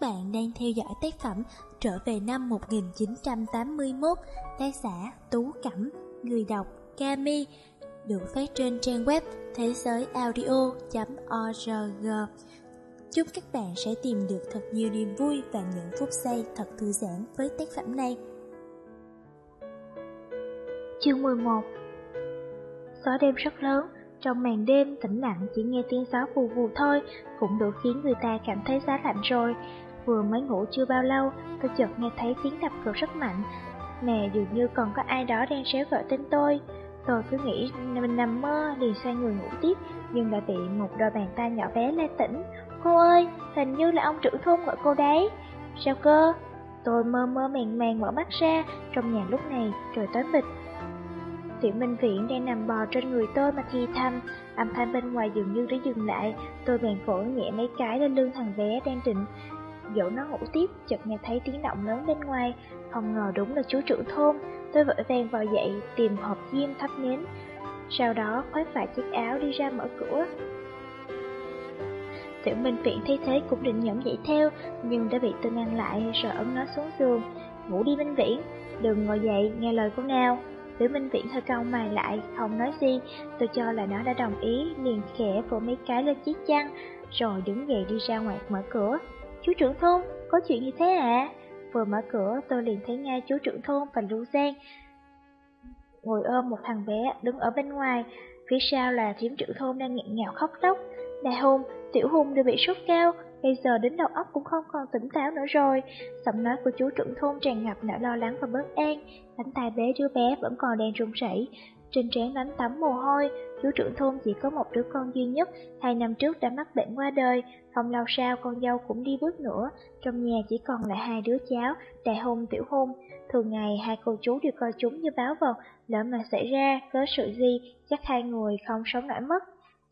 Các bạn đang theo dõi tác phẩm Trở về năm 1981, tác giả Tú Cẩm, người đọc Kami, được phát trên trang web thế giới audio.org. Chúc các bạn sẽ tìm được thật nhiều niềm vui và những phút giây thật thư giãn với tác phẩm này. Chương 11 Gió đêm rất lớn, trong màn đêm tĩnh lặng chỉ nghe tiếng gió vù vù thôi cũng đủ khiến người ta cảm thấy giá lạnh rồi. Vừa mới ngủ chưa bao lâu, tôi chợt nghe thấy tiếng đập cửa rất mạnh. Mẹ dường như còn có ai đó đang xéo gọi tên tôi. Tôi cứ nghĩ mình nằm mơ liền xoay người ngủ tiếp, nhưng đã bị một đôi bàn tay nhỏ bé la tỉnh. Cô ơi, hình như là ông trưởng thôn gọi cô đấy. Sao cơ? Tôi mơ mơ màng màng mở mắt ra, trong nhà lúc này trời tối mịt, Tiểu Minh Viễn đang nằm bò trên người tôi mà thi thầm, âm thanh bên ngoài dường như đã dừng lại, tôi bèn phổi nhẹ mấy cái lên lưng thằng bé đang định dỗ nó ngủ tiếp, chợt nghe thấy tiếng động lớn bên ngoài, không ngờ đúng là chú trưởng thôn, tôi vội vàng vào dậy tìm hộp diêm thắp nến, sau đó khoác vài chiếc áo đi ra mở cửa. Tiểu Minh Viễn thấy thế cũng định nhẫn dậy theo, nhưng đã bị tôi ngăn lại rồi ấn nó xuống giường. Ngủ đi Minh Viễn, đừng ngồi dậy, nghe lời cô nào. Tiểu Minh Viễn hơi cau mày lại, không nói gì, tôi cho là nó đã đồng ý, liền khẽ vỗ mấy cái lên chiếc chăn, rồi đứng dậy đi ra ngoài mở cửa. Chú trưởng thôn, có chuyện gì thế ạ? À? Vừa mở cửa, tôi liền thấy ngay chú trưởng thôn và Lưu Giang ngồi ôm một thằng bé đứng ở bên ngoài, phía sau là thím trưởng thôn đang nghẹn ngào khóc lóc. Đại hùng, tiểu hùng đều bị sốt cao, bây giờ đến đầu óc cũng không còn tỉnh táo nữa rồi. Giọng nói của chú trưởng thôn tràn ngập nỗi lo lắng và bất an, cánh tay bé đứa bé vẫn còn đang run rẩy. Trên trán lắm tắm mồ hôi, chú trưởng thôn chỉ có một đứa con duy nhất, hai năm trước đã mắc bệnh qua đời, không lâu sau con dâu cũng đi bước nữa, trong nhà chỉ còn lại hai đứa cháu, đại hôn tiểu hôn Thường ngày hai cô chú đều coi chúng như báo vật, lỡ mà xảy ra, có sự gì, chắc hai người không sống nổi mất.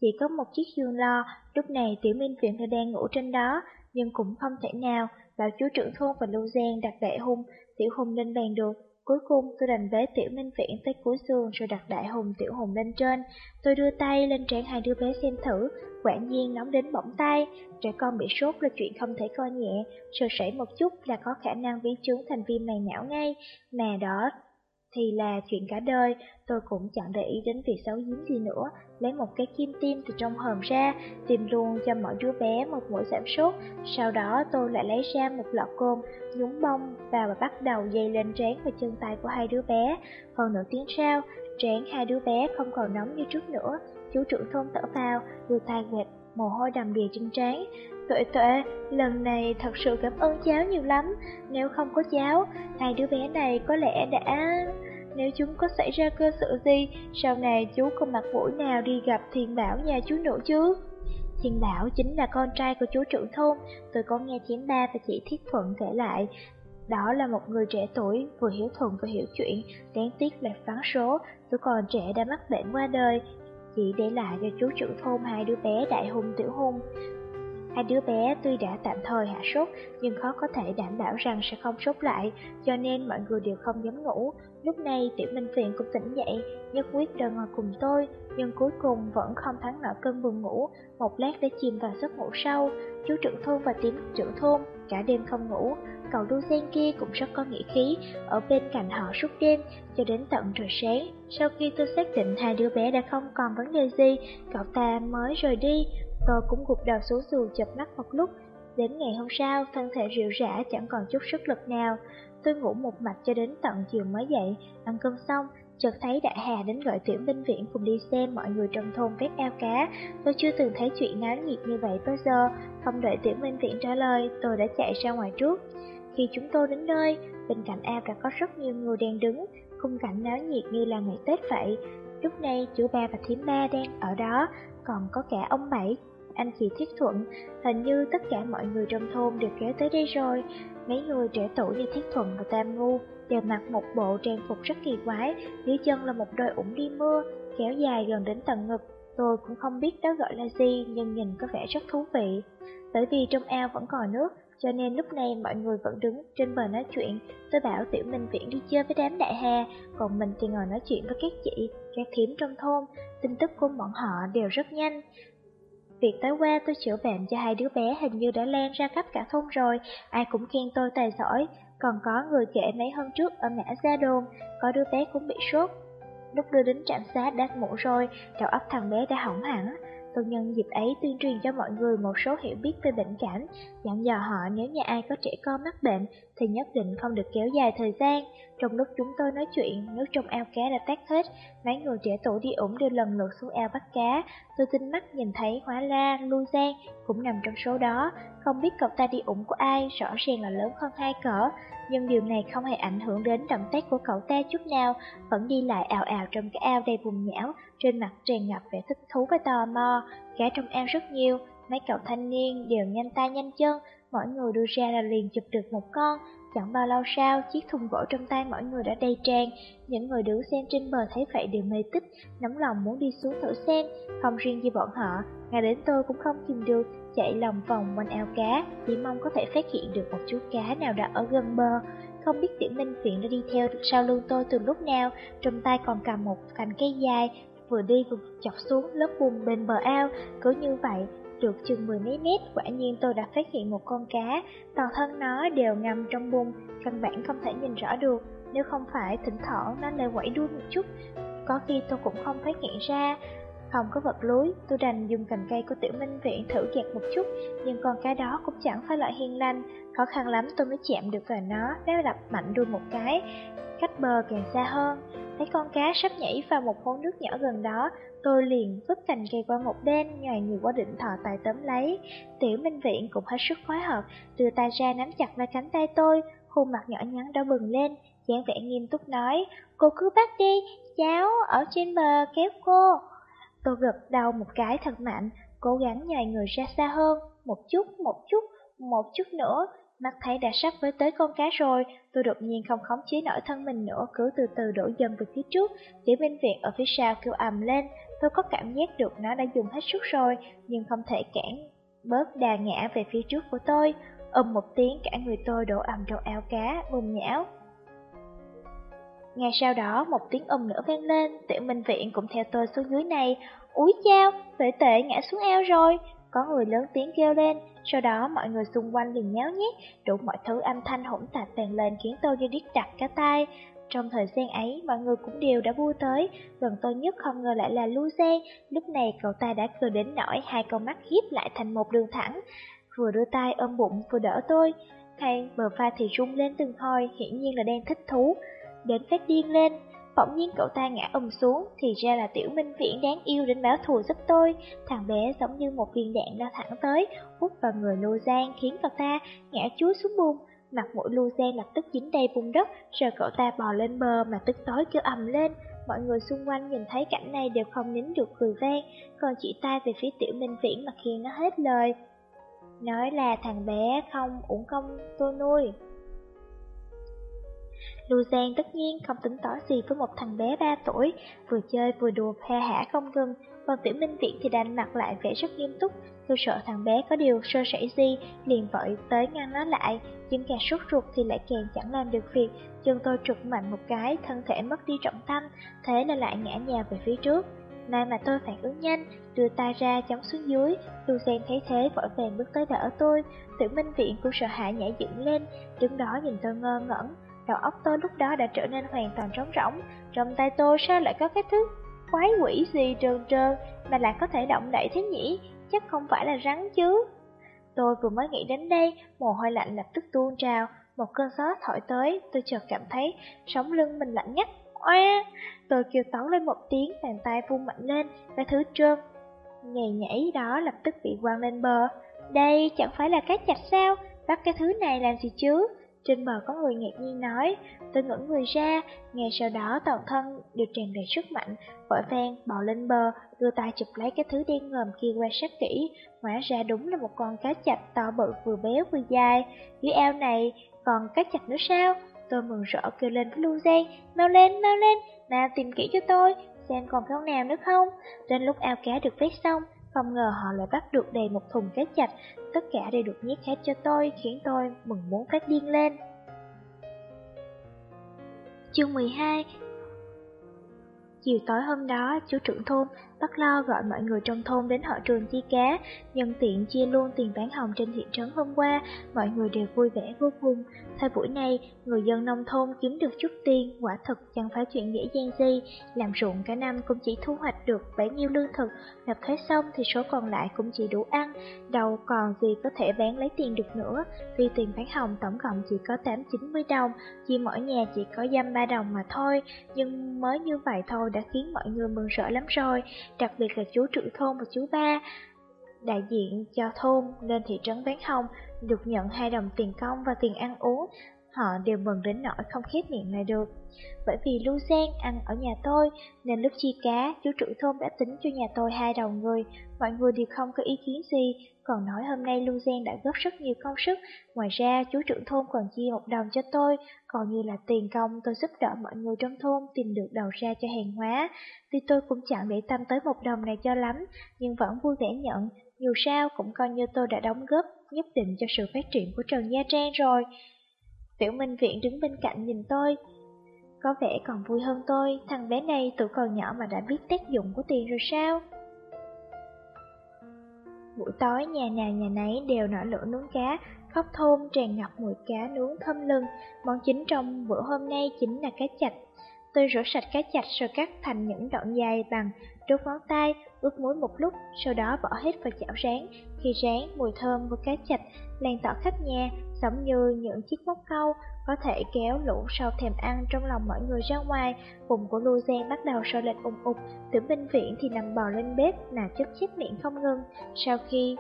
Chỉ có một chiếc giường lo, lúc này tiểu minh viện thì đang ngủ trên đó, nhưng cũng không thể nào, bảo chú trưởng thôn và lưu giang đặt đại hung, tiểu hôn lên bàn được. Cuối cùng tôi đành bế tiểu minh Viễn tới cuối giường rồi đặt đại hùng tiểu hùng lên trên. Tôi đưa tay lên trán hai đứa bé xem thử, quả nhiên nóng đến bỏng tay. Trẻ con bị sốt là chuyện không thể coi nhẹ, sơ sẩy một chút là có khả năng biến chứng thành viêm màng não ngay, mà đó thì là chuyện cả đời, tôi cũng chẳng để ý đến việc xấu giếm gì nữa, lấy một cái kim tiêm từ trong hòm ra, tìm luôn cho mỗi đứa bé một mũi giảm sốt, sau đó tôi lại lấy ra một lọ cồn, nhúng bông vào và bắt đầu dây lên trán và chân tay của hai đứa bé. Hơn nửa tiếng sau, trán hai đứa bé không còn nóng như trước nữa, chú trưởng thôn thở vào, đưa tay quẹt mồ hôi đầm đìa trên trán. Tuệ tuệ, lần này thật sự cảm ơn cháu nhiều lắm, nếu không có cháu, hai đứa bé này có lẽ đã... Nếu chúng có xảy ra cơ sự gì, sau này chú không mặt mũi nào đi gặp Thiên Bảo nhà chú nữa chứ? Thiên Bảo chính là con trai của chú trưởng thôn, tôi có nghe thím ba và chị Thiết Thuận kể lại. Đó là một người trẻ tuổi, vừa hiểu thuận vừa hiểu chuyện, đáng tiếc là phán số, tôi còn trẻ đã mắc bệnh qua đời, chỉ để lại cho chú trưởng thôn hai đứa bé đại hung tiểu hung. Hai đứa bé tuy đã tạm thời hạ sốt, nhưng khó có thể đảm bảo rằng sẽ không sốt lại, cho nên mọi người đều không dám ngủ. Lúc này Tiểu Minh Phiền cũng tỉnh dậy, nhất quyết đòi ngồi cùng tôi, nhưng cuối cùng vẫn không thắng nổi cơn buồn ngủ, một lát đã chìm vào giấc ngủ sâu. Chú trưởng thôn và tiếng trưởng thôn cả đêm không ngủ, cậu đu sen kia cũng rất có nghĩa khí, ở bên cạnh họ suốt đêm, cho đến tận trời sáng. Sau khi tôi xác định hai đứa bé đã không còn vấn đề gì, cậu ta mới rời đi, tôi cũng gục đầu xuống giường chập mắt một lúc. Đến ngày hôm sau, thân thể rượu rã chẳng còn chút sức lực nào. Tôi ngủ một mạch cho đến tận chiều mới dậy, ăn cơm xong, chợt thấy đại hà đến gọi tiểu minh viện cùng đi xem mọi người trong thôn vét ao cá. Tôi chưa từng thấy chuyện náo nhiệt như vậy bao giờ, không đợi tiểu minh viện trả lời, tôi đã chạy ra ngoài trước. Khi chúng tôi đến nơi, bên cạnh ao đã có rất nhiều người đang đứng, khung cảnh náo nhiệt như là ngày Tết vậy. Lúc này chú ba và thím ba đang ở đó, còn có cả ông Bảy, anh chị Thiết Thuận, hình như tất cả mọi người trong thôn đều kéo tới đây rồi. Mấy người trẻ tuổi như Thiết Thuận và Tam Ngu đều mặc một bộ trang phục rất kỳ quái, dưới chân là một đôi ủng đi mưa, kéo dài gần đến tận ngực. Tôi cũng không biết đó gọi là gì, nhưng nhìn có vẻ rất thú vị. Bởi vì trong ao vẫn còn nước, cho nên lúc này mọi người vẫn đứng trên bờ nói chuyện. Tôi bảo Tiểu Minh Viễn đi chơi với đám đại hà, còn mình thì ngồi nói chuyện với các chị, các thím trong thôn. Tin tức của bọn họ đều rất nhanh. Việc tối qua tôi chữa bệnh cho hai đứa bé hình như đã lan ra khắp cả thôn rồi, ai cũng khen tôi tài giỏi. Còn có người kể mấy hôm trước ở ngã Gia Đồn, có đứa bé cũng bị sốt. Lúc đưa đến trạm xá đã ngủ rồi, đầu óc thằng bé đã hỏng hẳn. Tôi nhân dịp ấy tuyên truyền cho mọi người một số hiểu biết về bệnh cảm, dặn dò họ nếu nhà ai có trẻ con mắc bệnh thì nhất định không được kéo dài thời gian. Trong lúc chúng tôi nói chuyện, nước trong ao cá đã tắt hết, mấy người trẻ tuổi đi ủng đều lần lượt xuống ao bắt cá. Tôi tinh mắt nhìn thấy Hóa La, Lưu Giang cũng nằm trong số đó, không biết cậu ta đi ủng của ai, rõ ràng là lớn hơn hai cỡ. Nhưng điều này không hề ảnh hưởng đến động tác của cậu ta chút nào, vẫn đi lại ào ào trong cái ao đầy bùn nhão, trên mặt tràn ngập vẻ thích thú và tò mò. Cá trong ao rất nhiều, mấy cậu thanh niên đều nhanh tay nhanh chân, mỗi người đưa ra là liền chụp được một con. Chẳng bao lâu sau, chiếc thùng gỗ trong tay mỗi người đã đầy tràn. Những người đứng xem trên bờ thấy vậy đều mê tích, nóng lòng muốn đi xuống thử xem. Không riêng gì bọn họ, ngay đến tôi cũng không kìm được, chạy lòng vòng quanh ao cá, chỉ mong có thể phát hiện được một chú cá nào đó ở gần bờ. Không biết tiểu minh phiện đã đi theo sau lưng tôi từ lúc nào, trong tay còn cầm một cành cây dài, vừa đi vừa chọc xuống lớp bùn bên bờ ao, cứ như vậy, được chừng mười mấy mét, quả nhiên tôi đã phát hiện một con cá, toàn thân nó đều ngầm trong bùn, căn bản không thể nhìn rõ được, nếu không phải thỉnh thoảng nó lại quẩy đuôi một chút, có khi tôi cũng không phát hiện ra. Không có vật lưới, tôi đành dùng cành cây của tiểu minh viện thử gạt một chút, nhưng con cá đó cũng chẳng phải loại hiền lành, khó khăn lắm tôi mới chạm được vào nó, nó đập mạnh đuôi một cái, cách bờ càng xa hơn. Thấy con cá sắp nhảy vào một hố nước nhỏ gần đó, tôi liền vứt cành cây qua một bên, nhòi người qua định thọ tài tóm lấy. Tiểu Minh Viện cũng hết sức phối hợp, đưa tay ra nắm chặt lấy cánh tay tôi, khuôn mặt nhỏ nhắn đỏ bừng lên, dáng vẻ nghiêm túc nói, cô cứ bắt đi, cháu ở trên bờ kéo cô. Tôi gật đầu một cái thật mạnh, cố gắng nhòi người ra xa hơn, một chút, một chút, một chút nữa, Mắt thấy đã sắp với tới con cá rồi, tôi đột nhiên không khống chế nổi thân mình nữa, cứ từ từ đổ dần về phía trước. Tiểu Minh Viện ở phía sau kêu ầm lên, tôi có cảm giác được nó đã dùng hết sức rồi, nhưng không thể cản bớt đà ngã về phía trước của tôi. Ầm một tiếng cả người tôi đổ ầm trong ao cá, bùn nhão. Ngay sau đó một tiếng ầm nữa vang lên, tiểu minh viện cũng theo tôi xuống dưới này. Úi chao, tệ tệ ngã xuống ao rồi. Có người lớn tiếng kêu lên, sau đó mọi người xung quanh liền nháo nhét, đủ mọi thứ âm thanh hỗn tạp vang lên khiến tôi như điếc đặt cả tai. Trong thời gian ấy, mọi người cũng đều đã vui tới, gần tôi nhất không ngờ lại là Lu Giang, lúc này cậu ta đã cười đến nỗi hai con mắt hiếp lại thành một đường thẳng, vừa đưa tay ôm bụng vừa đỡ tôi, hay bờ pha thì rung lên từng hồi, hiển nhiên là đang thích thú, đến phát điên lên. Bỗng nhiên cậu ta ngã ầm xuống, thì ra là tiểu minh viễn đáng yêu đến báo thù giúp tôi. Thằng bé giống như một viên đạn lao thẳng tới, hút vào người Lô Giang khiến cậu ta ngã chúa xuống bùn. Mặt mũi Lô Giang lập tức dính đầy bùn đất, rồi cậu ta bò lên bờ mà tức tối kêu ầm lên. Mọi người xung quanh nhìn thấy cảnh này đều không nín được cười vang, còn chỉ tay về phía tiểu minh viễn mà khiến nó hết lời. Nói là thằng bé không uổng công tôi nuôi. Lưu Giang tất nhiên không tính tỏ gì với một thằng bé 3 tuổi, vừa chơi vừa đùa phe hả không ngừng, còn Tiểu Minh Viễn thì đành mặt lại vẻ rất nghiêm túc, tôi sợ thằng bé có điều sơ sẩy gì, liền vội tới ngăn nó lại, nhưng càng sốt ruột thì lại càng chẳng làm được việc, chân tôi trục mạnh một cái, thân thể mất đi trọng tâm, thế nên lại ngã nhào về phía trước. May mà tôi phản ứng nhanh, đưa tay ra chống xuống dưới, Lưu Giang thấy thế vội vàng bước tới đỡ tôi, Tiểu Minh Viện cũng sợ hãi nhảy dựng lên, đứng đó nhìn tôi ngơ ngẩn, Đầu óc tôi lúc đó đã trở nên hoàn toàn trống rỗng, Trong tay tôi sao lại có cái thứ quái quỷ gì trơn trơn Mà lại có thể động đậy thế nhỉ? Chắc không phải là rắn chứ. Tôi vừa mới nghĩ đến đây, Mồ hôi lạnh lập tức tuôn trào. Một cơn gió thổi tới, Tôi chợt cảm thấy sống lưng mình lạnh ngắt. Oa! Tôi kêu tấu lên một tiếng, Bàn tay vung mạnh lên, Cái thứ trơn. Nhảy nhảy đó lập tức bị quăng lên bờ. Đây chẳng phải là cái chạch sao? Bắt cái thứ này làm gì chứ? Trên bờ có người ngạc nhiên nói, tôi ngẩn người ra, ngay sau đó toàn thân được tràn đầy sức mạnh, vội vang bò lên bờ, đưa tay chụp lấy cái thứ đen ngòm kia quan sát kỹ, hóa ra đúng là một con cá chạch to bự vừa béo vừa dài, dưới eo này còn cá chạch nữa sao? Tôi mừng rỡ kêu lên với Lưu Giang, mau lên, mau lên, nào tìm kỹ cho tôi, xem còn con nào nữa không? Đến lúc ao cá được vét xong, không ngờ họ lại bắt được đầy một thùng cá chạch, tất cả đều được nhét hết cho tôi, khiến tôi mừng muốn phát điên lên. Chương 12 Chiều tối hôm đó, chú trưởng thôn bắt lo gọi mọi người trong thôn đến họ trường chi cá, nhân tiện chia luôn tiền bán hồng trên thị trấn hôm qua, mọi người đều vui vẻ vô cùng. Thời buổi này, người dân nông thôn kiếm được chút tiền, quả thực chẳng phải chuyện dễ dàng gì, làm ruộng cả năm cũng chỉ thu hoạch được bấy nhiêu lương thực, nộp thuế xong thì số còn lại cũng chỉ đủ ăn, đâu còn gì có thể bán lấy tiền được nữa, vì tiền bán hồng tổng cộng chỉ có 8-90 đồng, chỉ mỗi nhà chỉ có dăm 3 đồng mà thôi, nhưng mới như vậy thôi đã khiến mọi người mừng rỡ lắm rồi, đặc biệt là chú trưởng thôn và chú ba. Đại diện cho thôn lên thị trấn bán hồng được nhận hai đồng tiền công và tiền ăn uống, họ đều mừng đến nỗi không khép miệng lại được. Bởi vì Lưu Giang ăn ở nhà tôi, nên lúc chi cá, chú trưởng thôn đã tính cho nhà tôi hai đồng người, mọi người đều không có ý kiến gì, còn nói hôm nay Lưu Giang đã góp rất nhiều công sức, ngoài ra chú trưởng thôn còn chia một đồng cho tôi, còn như là tiền công tôi giúp đỡ mọi người trong thôn tìm được đầu ra cho hàng hóa. Tuy tôi cũng chẳng để tâm tới một đồng này cho lắm, nhưng vẫn vui vẻ nhận, dù sao cũng coi như tôi đã đóng góp nhất định cho sự phát triển của Trần Gia Trang rồi. Tiểu Minh Viện đứng bên cạnh nhìn tôi, có vẻ còn vui hơn tôi, thằng bé này tuổi còn nhỏ mà đã biết tác dụng của tiền rồi sao? Buổi tối nhà nào nhà nấy đều nở lửa nướng cá, khóc thôn tràn ngập mùi cá nướng thơm lừng Món chính trong bữa hôm nay chính là cá chạch. Tôi rửa sạch cá chạch rồi cắt thành những đoạn dài bằng đốt ngón tay, ướp muối một lúc, sau đó bỏ hết vào chảo rán. Khi rán, mùi thơm của cá chạch lan tỏa khắp nhà, giống như những chiếc móc câu có thể kéo lũ sâu thèm ăn trong lòng mọi người ra ngoài. Bụng của Luzen bắt đầu sôi lên ùng ục, tưởng bệnh viện thì nằm bò lên bếp nà chất chép miệng không ngừng. Sau khi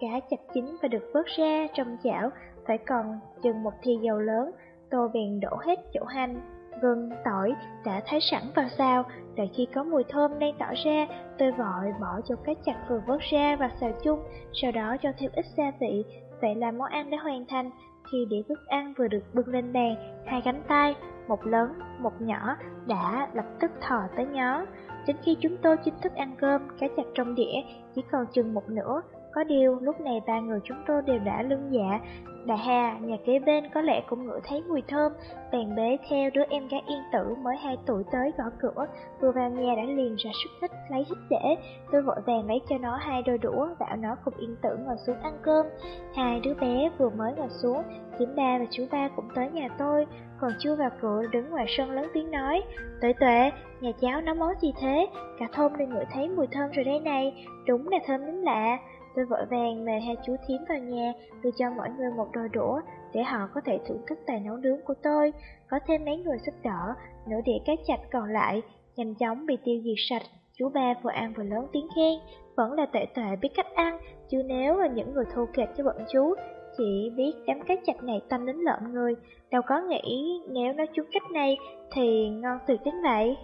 cá chặt chín và được vớt ra trong chảo, phải còn chừng một thi dầu lớn, tô bèn đổ hết chỗ hành, gừng, tỏi đã thái sẵn vào xào, đợi khi có mùi thơm đang tỏ ra, tôi vội bỏ cho cá chặt vừa vớt ra và xào chung, sau đó cho thêm ít gia vị, vậy là món ăn đã hoàn thành. Khi đĩa thức ăn vừa được bưng lên bàn, hai cánh tay, một lớn, một nhỏ, đã lập tức thò tới nhó. Đến khi chúng tôi chính thức ăn cơm, cá chặt trong đĩa chỉ còn chừng một nửa. Có điều, lúc này ba người chúng tôi đều đã lưng dạ, Đại Hà, nhà kế bên có lẽ cũng ngửi thấy mùi thơm, bèn bế theo đứa em gái yên tử mới 2 tuổi tới gõ cửa, vừa vào nhà đã liền ra sức thích lấy hít để. Tôi vội vàng lấy cho nó hai đôi đũa, bảo nó cùng yên tử ngồi xuống ăn cơm. Hai đứa bé vừa mới ngồi xuống, kiếm ba và chú ba cũng tới nhà tôi, còn chưa vào cửa đứng ngoài sân lớn tiếng nói, Tuệ tuệ, nhà cháu nấu món gì thế? Cả thôn đều ngửi thấy mùi thơm rồi đây này, đúng là thơm đến lạ. Tôi vội vàng mời hai chú thím vào nhà, tôi cho mỗi người một đôi đũa, để họ có thể thưởng thức tài nấu nướng của tôi. Có thêm mấy người giúp đỡ, nửa đĩa cá chạch còn lại, nhanh chóng bị tiêu diệt sạch. Chú ba vừa ăn vừa lớn tiếng khen, vẫn là tệ tệ biết cách ăn, chứ nếu là những người thô kệch cho bọn chú, chỉ biết đám cá chạch này tâm đến lợn người, đâu có nghĩ nếu nó chú cách này thì ngon tuyệt đến vậy.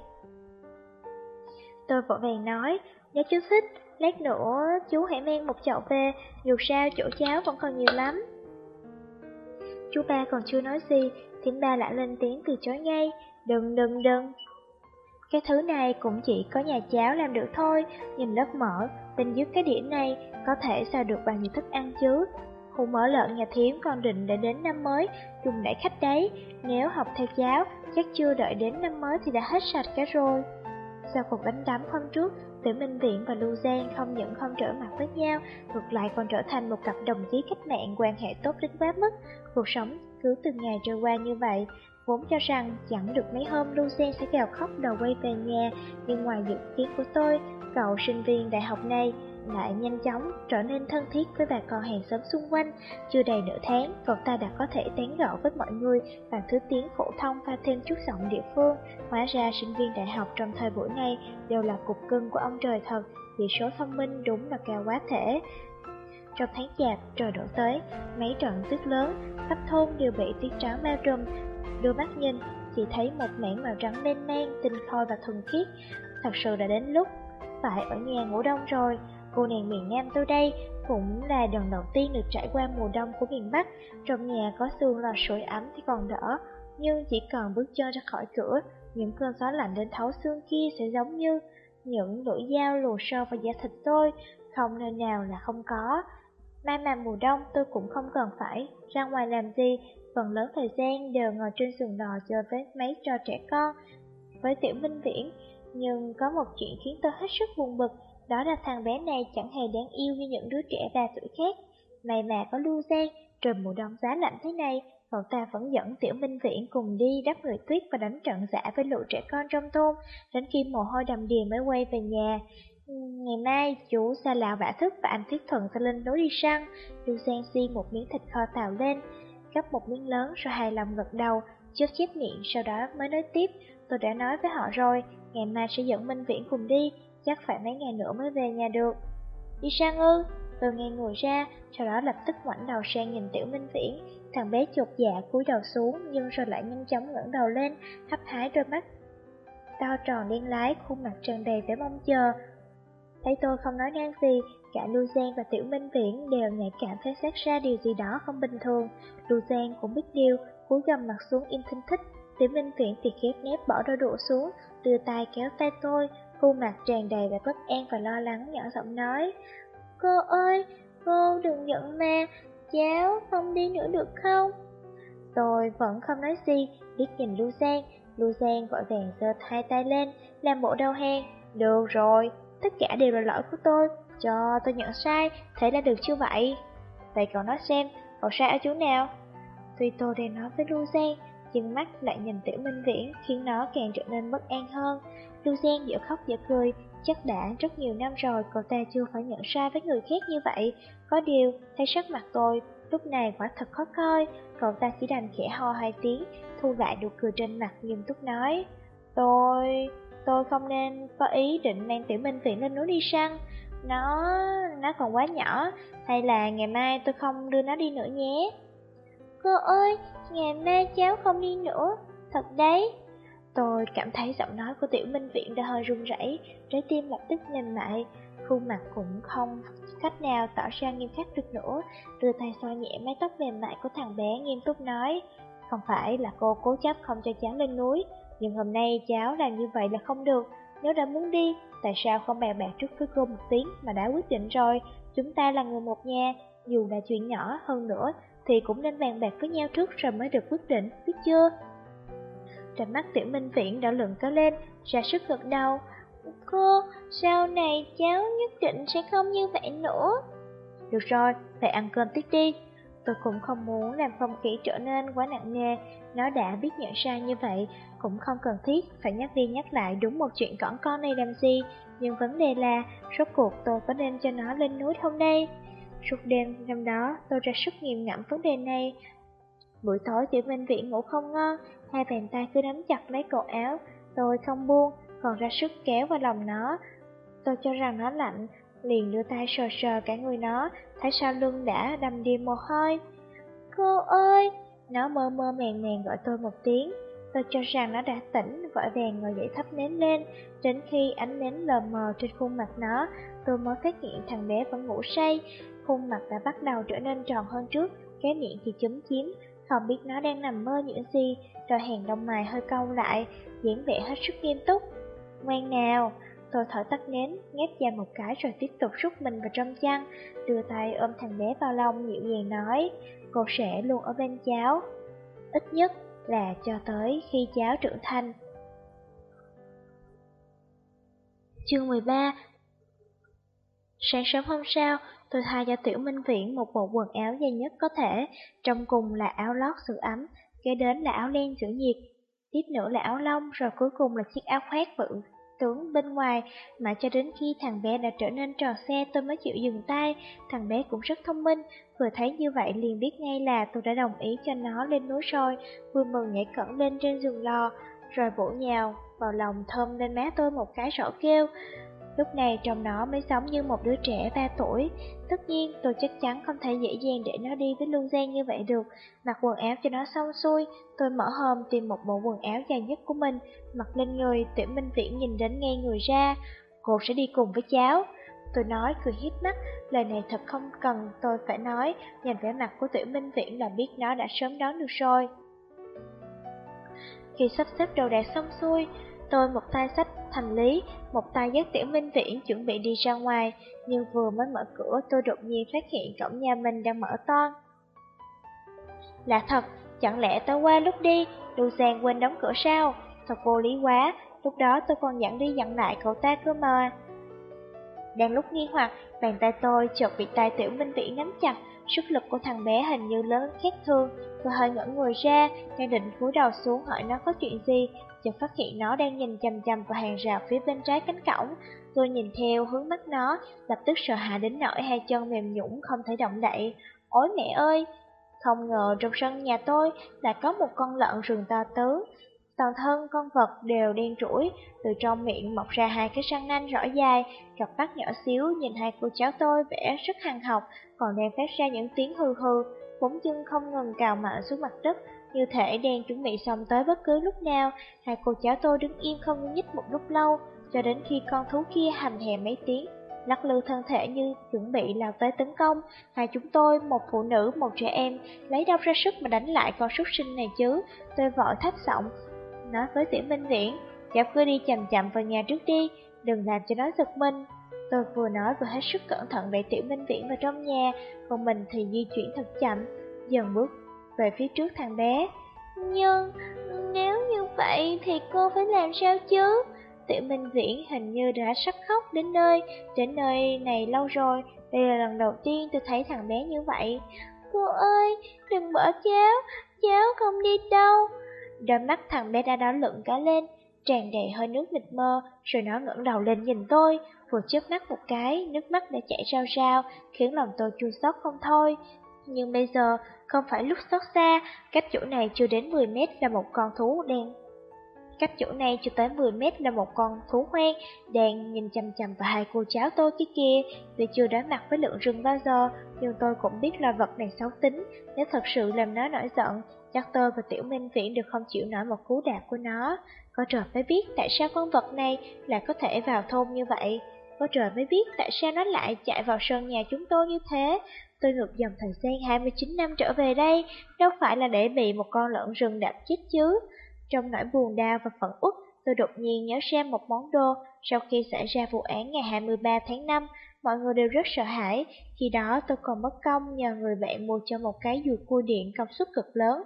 Tôi vội vàng nói, nếu chú thích, Lát nữa chú hãy mang một chậu về, dù sao chỗ cháo vẫn còn nhiều lắm. Chú ba còn chưa nói gì, thím ba lại lên tiếng từ chối ngay, đừng đừng đừng. Cái thứ này cũng chỉ có nhà cháo làm được thôi, nhìn lớp mỡ, bên dưới cái đĩa này có thể sao được bao nhiêu thức ăn chứ. Hủ mỡ lợn nhà thím còn định để đến năm mới, dùng để khách đấy, nếu học theo cháo, chắc chưa đợi đến năm mới thì đã hết sạch cả rồi. Sau cuộc đánh đấm hôm trước, Tử Minh Viện và Lưu Giang không những không trở mặt với nhau, ngược lại còn trở thành một cặp đồng chí cách mạng quan hệ tốt đến quá mức. Cuộc sống cứ từng ngày trôi qua như vậy, vốn cho rằng chẳng được mấy hôm Lưu Giang sẽ gào khóc đầu quay về nhà, nhưng ngoài dự kiến của tôi, cậu sinh viên đại học này lại nhanh chóng trở nên thân thiết với bà con hàng xóm xung quanh. Chưa đầy nửa tháng, cậu ta đã có thể tán gẫu với mọi người bằng thứ tiếng phổ thông và thêm chút giọng địa phương. Hóa ra sinh viên đại học trong thời buổi này đều là cục cưng của ông trời thật, vì số thông minh đúng là cao quá thể. Trong tháng chạp, trời đổ tới, mấy trận tuyết lớn, khắp thôn đều bị tuyết trắng bao trùm. Đưa mắt nhìn, chỉ thấy một mảng màu trắng mênh mang, tinh khôi và thuần khiết. Thật sự đã đến lúc phải ở nhà ngủ đông rồi. Cô nàng miền Nam tôi đây cũng là lần đầu tiên được trải qua mùa đông của miền Bắc. Trong nhà có xương lò sưởi ấm thì còn đỡ, nhưng chỉ cần bước chân ra khỏi cửa, những cơn gió lạnh đến thấu xương kia sẽ giống như những lưỡi dao lùa sâu vào da thịt tôi, không nơi nào là không có. Mai mà mùa đông tôi cũng không cần phải ra ngoài làm gì, phần lớn thời gian đều ngồi trên giường lò chơi với mấy trò trẻ con. Với Tiểu Minh Viễn, Nhưng có một chuyện khiến tôi hết sức buồn bực, đó là thằng bé này chẳng hề đáng yêu như những đứa trẻ ba tuổi khác. May mà có Lưu Giang, trời mùa đông giá lạnh thế này, cậu ta vẫn dẫn Tiểu Minh Viễn cùng đi đắp người tuyết và đánh trận giả với lũ trẻ con trong thôn, đến khi mồ hôi đầm đìa mới quay về nhà. Ừ, ngày mai, chú Sa Lão vả thức và anh Thiết Thuận sẽ lên núi đi săn. Lưu Giang xi một miếng thịt kho tàu lên, gấp một miếng lớn rồi hài lòng gật đầu, chớp chép miệng, sau đó mới nói tiếp. Tôi đã nói với họ rồi, ngày mai sẽ dẫn Minh Viễn cùng đi, chắc phải mấy ngày nữa mới về nhà được. Đi sang ư? Tôi nghe người ra, sau đó lập tức ngoảnh đầu sang nhìn Tiểu Minh Viễn. Thằng bé chột dạ cúi đầu xuống, nhưng rồi lại nhanh chóng ngẩng đầu lên, hấp hái đôi mắt to tròn đen lái, khuôn mặt tràn đầy vẻ mong chờ. Thấy tôi không nói năng gì, cả Lưu Giang và Tiểu Minh Viễn đều nhạy cảm phát xét ra điều gì đó không bình thường. Lưu Giang cũng biết điều, cúi gầm mặt xuống im thinh thích. Tiểu Minh Viễn thì khép nép bỏ đôi đũa xuống, đưa tay kéo tay tôi, khuôn mặt tràn đầy vẻ bất an và lo lắng nhỏ giọng nói. Cô ơi, cô đừng giận mà, cháu không đi nữa được không? Tôi vẫn không nói gì, liếc nhìn Lưu Giang. Lưu Giang vội vàng giơ hai tay lên, làm bộ đau hen. Được rồi, tất cả đều là lỗi của tôi, cho tôi nhận sai, thế là được chưa vậy? Vậy cậu nói xem, cậu sai ở chỗ nào? Tuy tôi đang nói với Lưu Giang, nhưng mắt lại nhìn Tiểu Minh Viễn khiến nó càng trở nên bất an hơn. Lưu Giang giữa khóc giữa cười, chắc đã rất nhiều năm rồi cậu ta chưa phải nhận sai với người khác như vậy. Có điều, thấy sắc mặt tôi, lúc này quả thật khó coi, cậu ta chỉ đành khẽ ho hai tiếng, thu lại nụ cười trên mặt nghiêm túc nói. Tôi... tôi không nên có ý định mang Tiểu Minh viện lên núi đi săn. Nó... nó còn quá nhỏ, hay là ngày mai tôi không đưa nó đi nữa nhé. Cô ơi, ngày mai cháu không đi nữa, thật đấy. Tôi cảm thấy giọng nói của Tiểu Minh Viện đã hơi run rẩy, trái tim lập tức nhìn lại, khuôn mặt cũng không cách nào tỏ ra nghiêm khắc được nữa, đưa tay xoa nhẹ mái tóc mềm mại của thằng bé nghiêm túc nói, không phải là cô cố chấp không cho cháu lên núi, nhưng hôm nay cháu làm như vậy là không được, nếu đã muốn đi, tại sao không bàn bạc trước với cô một tiếng mà đã quyết định rồi, chúng ta là người một nhà, dù là chuyện nhỏ hơn nữa, thì cũng nên bàn bạc với nhau trước rồi mới được quyết định, biết chưa? Trong mắt tiểu minh viễn đỏ lượng có lên, ra sức gật đầu. Cô, sau này cháu nhất định sẽ không như vậy nữa. Được rồi, phải ăn cơm tiếp đi. Tôi cũng không muốn làm không khí trở nên quá nặng nề, nó đã biết nhận sai như vậy, cũng không cần thiết phải nhắc đi nhắc lại đúng một chuyện cỏn con này làm gì. Nhưng vấn đề là, rốt cuộc tôi có nên cho nó lên núi không đây? Suốt đêm năm đó, tôi ra sức nghiêm ngẫm vấn đề này. Buổi tối tiểu minh viện ngủ không ngon, hai bàn tay cứ nắm chặt lấy cổ áo, tôi không buông, còn ra sức kéo vào lòng nó. Tôi cho rằng nó lạnh, liền đưa tay sờ sờ cả người nó, thấy sau lưng đã đầm đìa mồ hôi. Cô ơi! Nó mơ mơ màng màng gọi tôi một tiếng. Tôi cho rằng nó đã tỉnh, vội vàng ngồi dậy thắp nến lên. Đến khi ánh nến lờ mờ trên khuôn mặt nó, tôi mới phát hiện thằng bé vẫn ngủ say. Khuôn mặt đã bắt đầu trở nên tròn hơn trước, cái miệng thì chấm chím, không biết nó đang nằm mơ những gì, rồi hàng đông mày hơi câu lại, dáng vẻ hết sức nghiêm túc. Ngoan nào, tôi thở tắt nến, ngáp dài một cái rồi tiếp tục rút mình vào trong chăn, đưa tay ôm thằng bé vào lòng dịu dàng nói, cô sẽ luôn ở bên cháu. Ít nhất là cho tới khi cháu trưởng thành. Chương 13 Sáng sớm hôm sau, tôi thay cho Tiểu Minh Viễn một bộ quần áo dày nhất có thể, trong cùng là áo lót giữ ấm, kế đến là áo len giữ nhiệt, tiếp nữa là áo lông, rồi cuối cùng là chiếc áo khoác bự. Tướng bên ngoài, mà cho đến khi thằng bé đã trở nên trò xe tôi mới chịu dừng tay, thằng bé cũng rất thông minh, vừa thấy như vậy liền biết ngay là tôi đã đồng ý cho nó lên núi rồi, vui mừng nhảy cẩn lên trên giường lò, rồi vỗ nhào vào lòng thơm lên má tôi một cái rõ kêu, Lúc này trong nó mới sống như một đứa trẻ 3 tuổi. Tất nhiên, tôi chắc chắn không thể dễ dàng để nó đi với Lương gian như vậy được. Mặc quần áo cho nó xong xuôi, tôi mở hòm tìm một bộ quần áo dài nhất của mình, mặc lên người, tiểu minh viễn nhìn đến ngay người ra. Cô sẽ đi cùng với cháu. Tôi nói cười hít mắt, lời này thật không cần tôi phải nói, nhìn vẻ mặt của tiểu minh viễn là biết nó đã sớm đón được rồi. Khi sắp xếp đồ đạc xong xuôi, tôi một tay sách thành lý, một tay dắt tiểu minh viễn chuẩn bị đi ra ngoài, nhưng vừa mới mở cửa tôi đột nhiên phát hiện cổng nhà mình đang mở toan. Là thật, chẳng lẽ tối qua lúc đi, Lưu Giang quên đóng cửa sao? Thật vô lý quá, lúc đó tôi còn dặn đi dặn lại cậu ta cơ mà. Đang lúc nghi hoặc, bàn tay tôi chợt bị tay tiểu minh vĩ nắm chặt, sức lực của thằng bé hình như lớn khét thương Tôi hơi ngẩn người ra, đang định cúi đầu xuống hỏi nó có chuyện gì, chợt phát hiện nó đang nhìn chằm chằm vào hàng rào phía bên trái cánh cổng. Tôi nhìn theo hướng mắt nó, lập tức sợ hãi đến nỗi hai chân mềm nhũn không thể động đậy. Ôi mẹ ơi! Không ngờ trong sân nhà tôi lại có một con lợn rừng to tướng. Toàn thân con vật đều đen trũi, từ trong miệng mọc ra hai cái răng nanh rõ dài, cặp mắt nhỏ xíu nhìn hai cô cháu tôi vẽ rất hằng học, còn đang phát ra những tiếng hư hư, bốn chân không ngừng cào mạnh xuống mặt đất, như thể đang chuẩn bị xong tới bất cứ lúc nào. Hai cô cháu tôi đứng im không nhúc nhích một lúc lâu, cho đến khi con thú kia hầm hè mấy tiếng, lắc lư thân thể như chuẩn bị lao tới tấn công. Hai chúng tôi, một phụ nữ, một trẻ em, lấy đâu ra sức mà đánh lại con súc sinh này chứ? Tôi vội thấp giọng nói với Tiểu Minh Viễn, cháu cứ đi chậm chậm vào nhà trước đi, đừng làm cho nó giật mình. Tôi vừa nói vừa hết sức cẩn thận đẩy Tiểu Minh Viễn vào trong nhà, còn mình thì di chuyển thật chậm, dần bước về phía trước thằng bé. Nhưng nếu như vậy thì cô phải làm sao chứ? Tiểu Minh Viễn hình như đã sắp khóc đến nơi, đến nơi này lâu rồi, đây là lần đầu tiên tôi thấy thằng bé như vậy. Cô ơi, đừng bỏ cháu, cháu không đi đâu. Đôi mắt thằng bé đã đỏ lựng cả lên, tràn đầy hơi nước mịt mơ, rồi nó ngẩng đầu lên nhìn tôi, vừa chớp mắt một cái, nước mắt đã chảy rao rao, khiến lòng tôi chua xót không thôi. Nhưng bây giờ, không phải lúc xót xa, cách chỗ này chưa đến 10 mét là một con thú đen Cách chỗ này chưa tới 10 mét là một con thú hoang đang nhìn chằm chằm vào hai cô cháu tôi kia kia. Tôi chưa đối mặt với lượng rừng bao giờ, nhưng tôi cũng biết là vật này xấu tính. Nếu thật sự làm nó nổi giận, chắc tôi và Tiểu Minh Viễn được không chịu nổi một cú đạp của nó. Có trời mới biết tại sao con vật này lại có thể vào thôn như vậy. Có trời mới biết tại sao nó lại chạy vào sân nhà chúng tôi như thế. Tôi ngược dòng thời gian 29 năm trở về đây, đâu phải là để bị một con lợn rừng đạp chết chứ. Trong nỗi buồn đau và phẫn uất, tôi đột nhiên nhớ ra một món đồ. Sau khi xảy ra vụ án ngày 23 tháng 5, mọi người đều rất sợ hãi. Khi đó tôi còn mất công nhờ người bạn mua cho một cái dùi cui điện công suất cực lớn.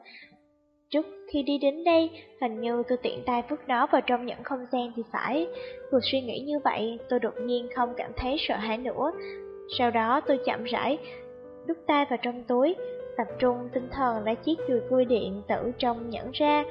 Trước khi đi đến đây, hình như tôi tiện tay vứt nó vào trong những không gian thì phải. Vừa suy nghĩ như vậy, tôi đột nhiên không cảm thấy sợ hãi nữa. Sau đó tôi chậm rãi, đút tay vào trong túi, tập trung tinh thần lấy chiếc dùi cui điện tử trong nhẫn ra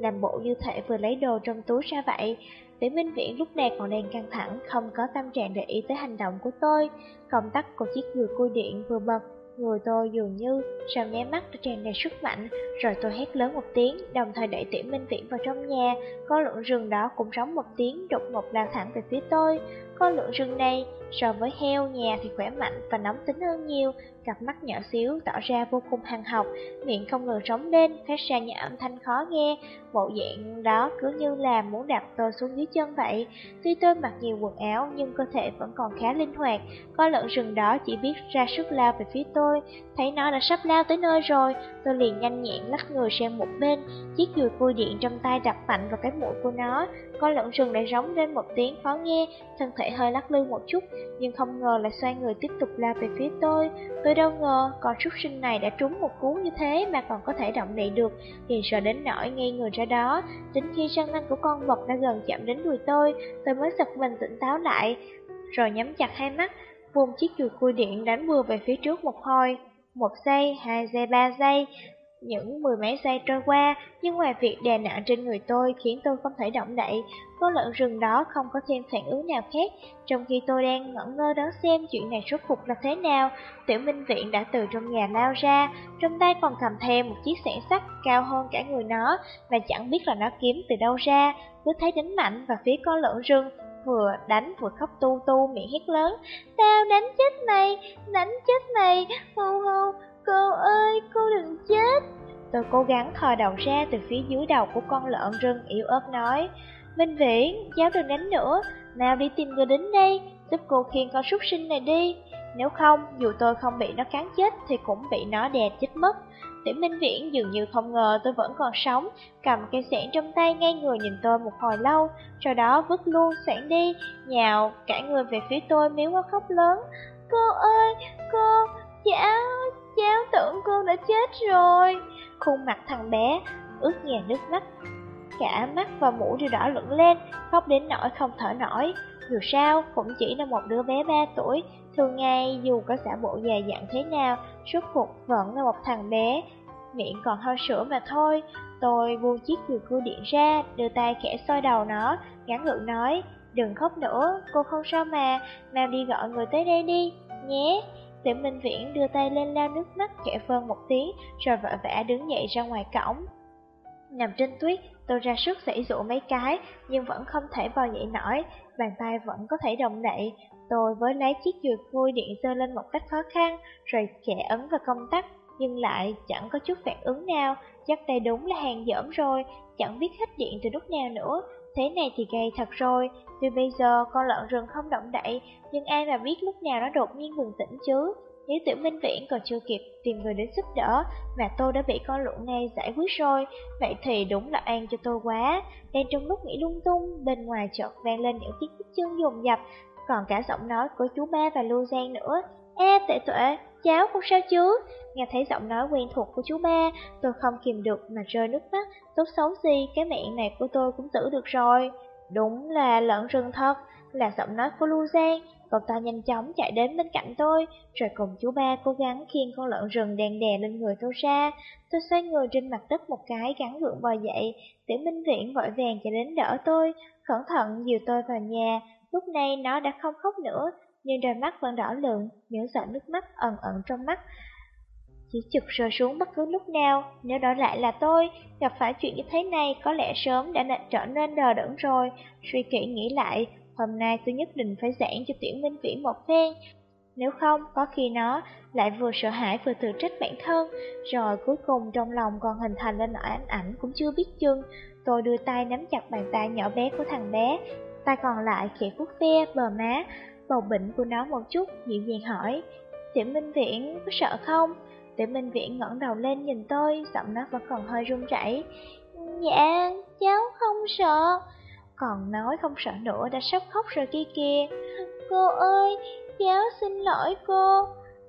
làm bộ như thể vừa lấy đồ trong túi ra vậy. Tiểu Minh Viễn lúc này còn đang căng thẳng, không có tâm trạng để ý tới hành động của tôi. Công tắc của chiếc dùi cui điện vừa bật, người tôi dường như sao nháy mắt đã tràn đầy sức mạnh, rồi tôi hét lớn một tiếng, đồng thời đẩy Tiểu Minh Viễn vào trong nhà. Con lượng rừng đó cũng rống một tiếng, đột ngột lao thẳng về phía tôi. Con lượng rừng này so với heo nhà thì khỏe mạnh và nóng tính hơn nhiều, cặp mắt nhỏ xíu tỏ ra vô cùng hằng học, miệng không ngừng trống lên, phát ra những âm thanh khó nghe, bộ dạng đó cứ như là muốn đặt tôi xuống dưới chân vậy. Tuy tôi mặc nhiều quần áo nhưng cơ thể vẫn còn khá linh hoạt, con lợn rừng đó chỉ biết ra sức lao về phía tôi, thấy nó đã sắp lao tới nơi rồi, tôi liền nhanh nhẹn lắc người sang một bên, chiếc dùi cui điện trong tay đập mạnh vào cái mũi của nó, con lợn rừng lại rống lên một tiếng khó nghe, thân thể hơi lắc lư một chút, nhưng không ngờ lại xoay người tiếp tục lao về phía tôi. Tôi đâu ngờ con súc sinh này đã trúng một cú như thế mà còn có thể động đậy được, liền sợ đến nỗi ngay người ra đó. Đến khi răng nanh của con vật đã gần chạm đến đùi tôi, tôi mới giật mình tỉnh táo lại, rồi nhắm chặt hai mắt, vùng chiếc chùi cui điện đánh vừa về phía trước một hồi. Một giây, hai giây, ba giây, những mười mấy giây trôi qua, nhưng ngoài việc đè nặng trên người tôi khiến tôi không thể động đậy, con lợn rừng đó không có thêm phản ứng nào khác. Trong khi tôi đang ngẩn ngơ đón xem chuyện này rốt cuộc là thế nào, tiểu minh viện đã từ trong nhà lao ra, trong tay còn cầm thêm một chiếc xẻng sắt cao hơn cả người nó, mà chẳng biết là nó kiếm từ đâu ra, cứ thấy đánh mạnh và phía con lợn rừng vừa đánh vừa khóc tu tu miệng hét lớn Tao đánh chết mày, đánh chết mày, hô hô, Cô ơi, cô đừng chết. Tôi cố gắng thò đầu ra từ phía dưới đầu của con lợn rừng yếu ớt nói. Minh Viễn, cháu đừng đánh nữa, nào đi tìm người đến đây, giúp cô khiêng con súc sinh này đi. Nếu không, dù tôi không bị nó cắn chết thì cũng bị nó đè chết mất. Tiểu Minh Viễn dường như không ngờ tôi vẫn còn sống, cầm cây sẻn trong tay ngay người nhìn tôi một hồi lâu, sau đó vứt luôn sẻn đi, nhào cả người về phía tôi miếu qua khóc lớn. Cô ơi, cô, cháu, Cháu tưởng cô đã chết rồi Khuôn mặt thằng bé ướt nhẹ nước mắt cả mắt và mũi đều đỏ lửng lên, khóc đến nỗi không thở nổi. Dù sao, cũng chỉ là một đứa bé 3 tuổi, thường ngày dù có giả bộ dài dặn thế nào, suốt cuộc vẫn là một thằng bé, miệng còn hơi sữa mà thôi. Tôi buông chiếc dừa cưa điện ra, đưa tay khẽ soi đầu nó, gắn ngượng nói, đừng khóc nữa, cô không sao mà, mau đi gọi người tới đây đi, nhé. Tiểu Minh Viễn đưa tay lên lau nước mắt khẽ phân một tiếng, rồi vợ vã đứng dậy ra ngoài cổng. Nằm trên tuyết, tôi ra sức giãy dụ mấy cái, nhưng vẫn không thể bò dậy nổi, bàn tay vẫn có thể động đậy. Tôi với lấy chiếc dùi vui điện dơ lên một cách khó khăn, rồi khẽ ấn vào công tắc, nhưng lại chẳng có chút phản ứng nào, chắc đây đúng là hàng dởm rồi, chẳng biết hết điện từ lúc nào nữa. Thế này thì gây thật rồi, tuy bây giờ con lợn rừng không động đậy, nhưng ai mà biết lúc nào nó đột nhiên bừng tỉnh chứ. Nếu tiểu minh viễn còn chưa kịp tìm người đến giúp đỡ, mà tôi đã bị con lũ này giải quyết rồi, vậy thì đúng là an cho tôi quá. Đang trong lúc nghĩ lung tung, bên ngoài chợt vang lên những tiếng bước chân dồn dập, còn cả giọng nói của chú ba và Lưu Giang nữa. Ê tệ tuệ, cháu không sao chứ? Nghe thấy giọng nói quen thuộc của chú ba, tôi không kìm được mà rơi nước mắt, tốt xấu gì cái miệng này của tôi cũng tử được rồi. Đúng là lợn rừng thật, là giọng nói của lu Giang, cậu ta nhanh chóng chạy đến bên cạnh tôi, rồi cùng chú ba cố gắng khiêng con lợn rừng đèn đè lên người tôi ra. Tôi xoay người trên mặt đất một cái gắn gượng bò dậy, tiểu minh viễn vội vàng chạy đến đỡ tôi, cẩn thận dìu tôi vào nhà. Lúc này nó đã không khóc nữa, nhưng đôi mắt vẫn đỏ lựng, những giọt nước mắt ẩn ẩn trong mắt. Chỉ chực rơi xuống bất cứ lúc nào, nếu đổi lại là tôi, gặp phải chuyện như thế này có lẽ sớm đã trở nên đờ đẫn rồi. Suy kỹ nghĩ lại, hôm nay tôi nhất định phải giảng cho tiểu minh vĩ một phen. Nếu không, có khi nó lại vừa sợ hãi vừa tự trách bản thân, rồi cuối cùng trong lòng còn hình thành lên nỗi ám ảnh cũng chưa biết chừng. Tôi đưa tay nắm chặt bàn tay nhỏ bé của thằng bé, tay còn lại khẽ vuốt ve bờ má, bầu bệnh của nó một chút, dịu dàng hỏi, Tiểu Minh Viễn có sợ không? Tiểu Minh Viễn ngẩng đầu lên nhìn tôi, giọng nó vẫn còn hơi run rẩy. Dạ, cháu không sợ. Còn nói không sợ nữa đã sắp khóc rồi kia kìa. Cô ơi, cháu xin lỗi cô.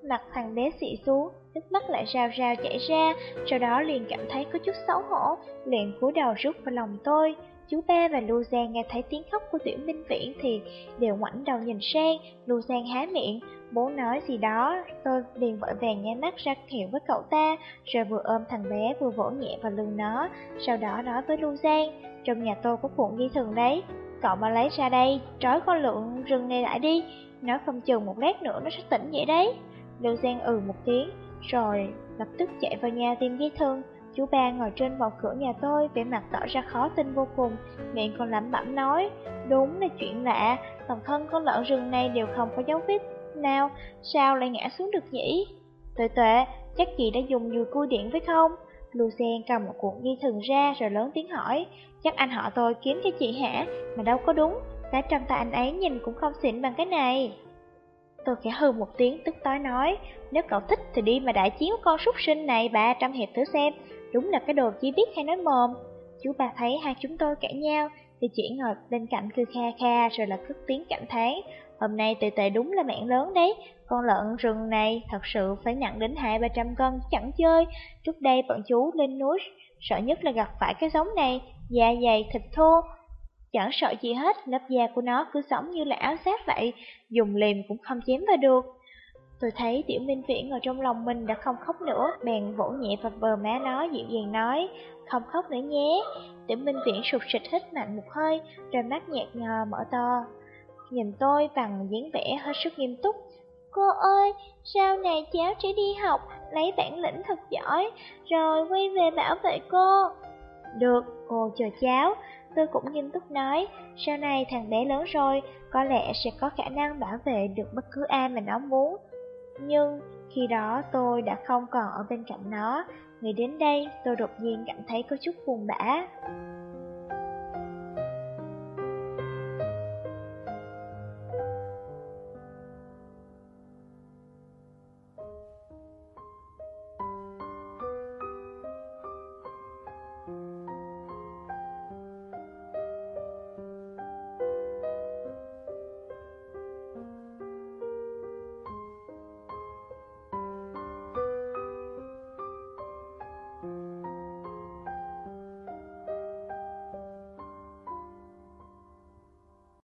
Mặt thằng bé xị xuống, nước mắt lại rào rào chảy ra, sau đó liền cảm thấy có chút xấu hổ, liền cúi đầu rút vào lòng tôi. Chú ba và Lu Giang nghe thấy tiếng khóc của Tiểu Minh Viễn thì đều ngoảnh đầu nhìn sang, Lu Giang há miệng, bố nói gì đó, tôi liền vội vàng nháy mắt ra hiệu với cậu ta, rồi vừa ôm thằng bé vừa vỗ nhẹ vào lưng nó, sau đó nói với Lu Giang, trong nhà tôi có cuộn dây thừng đấy, cậu mà lấy ra đây, trói con lượng rừng này lại đi, nói không chừng một lát nữa nó sẽ tỉnh vậy đấy. Lưu Giang ừ một tiếng, rồi lập tức chạy vào nhà tìm dây thừng. Chú ba ngồi trên vòng cửa nhà tôi, vẻ mặt tỏ ra khó tin vô cùng, miệng còn lẩm bẩm nói, đúng là chuyện lạ, toàn thân con lợn rừng này đều không có dấu vết nào, sao lại ngã xuống được nhỉ? Tuệ tuệ, chắc chị đã dùng dùi cui điện với không? Lucien cầm một cuộn ghi thừng ra rồi lớn tiếng hỏi, chắc anh họ tôi kiếm cho chị hả? Mà đâu có đúng, cái trong tay anh ấy nhìn cũng không xịn bằng cái này. Tôi khẽ hư một tiếng tức tối nói, nếu cậu thích thì đi mà đại chiến con súc sinh này ba trăm hiệp thử xem, đúng là cái đồ chỉ biết hay nói mồm. Chú bà thấy hai chúng tôi cãi nhau, thì chỉ ngồi bên cạnh cười kha kha rồi là cất tiếng cảm thán. Hôm nay tệ tệ đúng là mạng lớn đấy, con lợn rừng này thật sự phải nặng đến hai ba trăm cân chẳng chơi. Trước đây bọn chú lên núi, sợ nhất là gặp phải cái giống này, da dày thịt thô. Chẳng sợ gì hết, lớp da của nó cứ sống như là áo giáp vậy, dùng liềm cũng không chém vào được. Tôi thấy tiểu minh viễn ở trong lòng mình đã không khóc nữa, bèn vỗ nhẹ vào bờ má nó dịu dàng nói, không khóc nữa nhé. Tiểu minh viễn sụt sịt hít mạnh một hơi, rồi mắt nhạt nhòa mở to. Nhìn tôi bằng dáng vẻ hết sức nghiêm túc. Cô ơi, sau này cháu sẽ đi học, lấy bản lĩnh thật giỏi, rồi quay về bảo vệ cô. Được, cô chờ cháu. Tôi cũng nghiêm túc nói, sau này thằng bé lớn rồi, có lẽ sẽ có khả năng bảo vệ được bất cứ ai mà nó muốn. Nhưng khi đó tôi đã không còn ở bên cạnh nó, nghĩ đến đây tôi đột nhiên cảm thấy có chút buồn bã.